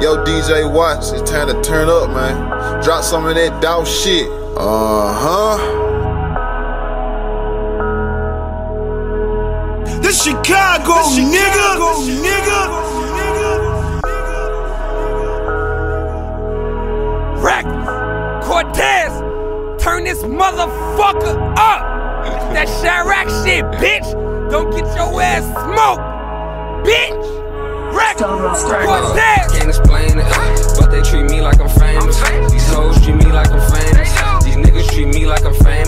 Yo, DJ Watts, it's time to turn up, man. Drop some of that doubt shit. Uh huh. The Chicago, the Chicago nigga. nigga. Rack Cortez, turn this motherfucker up. That Chiraq shit, bitch. Don't get your ass smoked, bitch. Cortez. Can't explain it, but they treat me like I'm famous. These hoes treat me like I'm famous. These niggas treat me like I'm famous.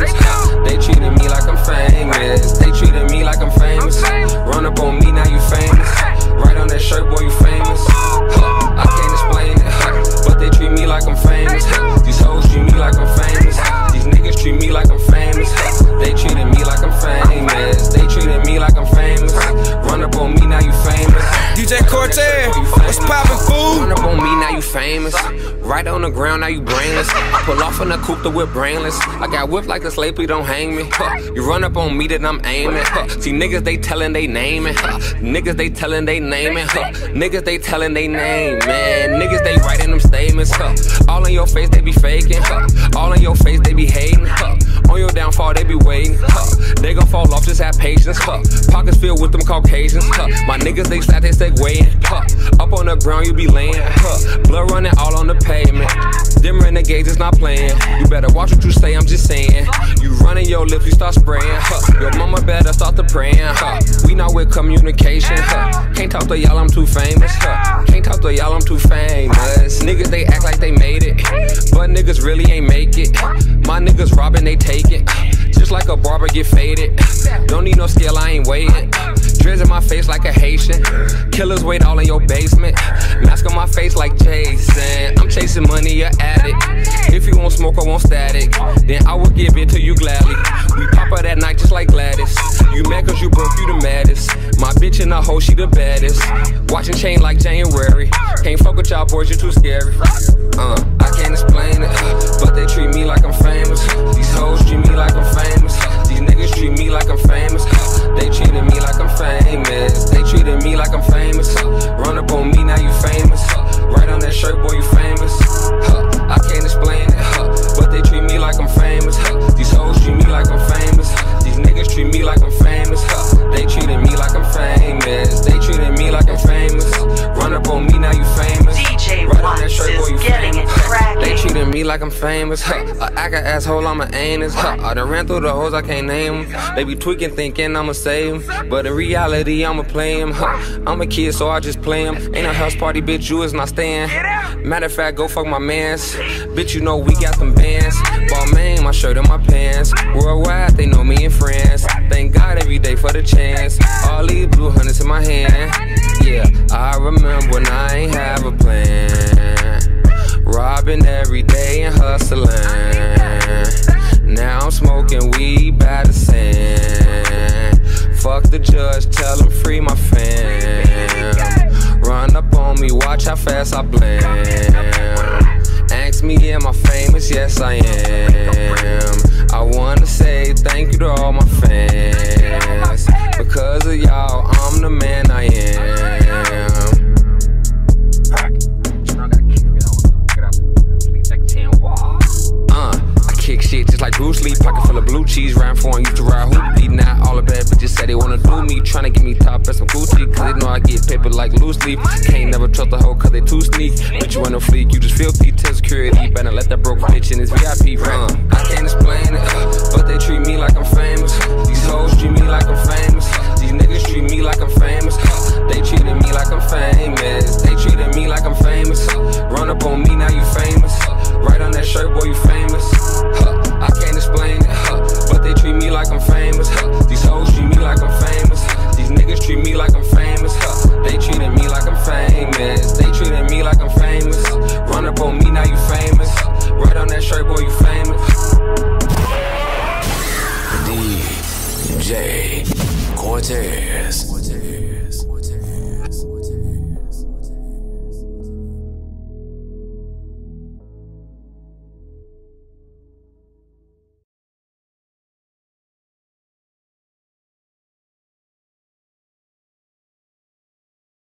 Famous. Right on the ground, now you brainless. Pull off in a coupe, the whip brainless. I got whipped like a slave, please don't hang me. You run up on me, then I'm aiming. Huh. See, niggas, they tellin' they naming. Huh. Niggas, they tellin' they naming. Huh. Niggas, they tellin' they name, man. Niggas, they writing them statements. Huh. All in your face, they be faking. All in your face, they be hating. On your downfall, they be waiting. Huh. Fall off, just have patience. Huh. Pockets filled with them Caucasians. Huh. My niggas, they slap, they segwaying. Huh. Up on the ground, you be laying. Huh. Blood running all on the pavement. Them renegades is not playing. You better watch what you say, I'm just saying. You running your lips, you start spraying. Huh. Your mama better start to praying. Huh. We not with communication. Huh. Can't talk to y'all, I'm too famous. Huh. Can't talk to y'all, I'm too famous. Niggas, they act like they made it. But niggas really ain't make it. My niggas robbing, they take. Just like a barber get faded. Don't need no skill, I ain't waiting. Dreads in my face like a Haitian. Killers wait all in your basement. Mask on my face like Jason. I'm chasing money, you're addict. If you want smoke, I want static. Then I will give it to you gladly. We pop out that night just like Gladys. You mad cause you broke, you the maddest. My bitch in the hole, she the baddest. Watching chain like January. Can't fuck with y'all boys, you're too scary. Uh, I can't explain it, but they treat me like I'm famous. Like I'm famous. Huh. I act an asshole, I'm an anus. Huh. I done ran through the hoes, I can't name them. They be tweaking, thinking I'ma save them. But in reality, I'ma play them. Huh. I'm a kid, so I just play them. Ain't a house party, bitch, you is not staying. Matter of fact, go fuck my mans. Bitch, you know we got them bands. Ball man, my shirt and my pants. Worldwide, they know me in France. Thank God every day for the chance. All these blue hundreds in my hand. Yeah, I remember when I ain't have a plan. Now I'm smoking weed by the sand. Fuck the judge, tell him free my fam. Run up on me, watch how fast I blam. Ask me, am I famous? Yes, I am. To ride hoopty. Now all the bad bitches say they wanna do me. Tryna get me top at some Gucci. Cause they know I get paper like loose leaf. Can't never trust a hoe cause they too sneak. But you ain't no fleek, you just filthy. Tell security. Better let that broke bitch in his VIP. Uh, I can't explain it, uh, but they treat me like I'm famous. These hoes treat me like I'm famous. These niggas treat me like I'm famous. They treated me like Cortez.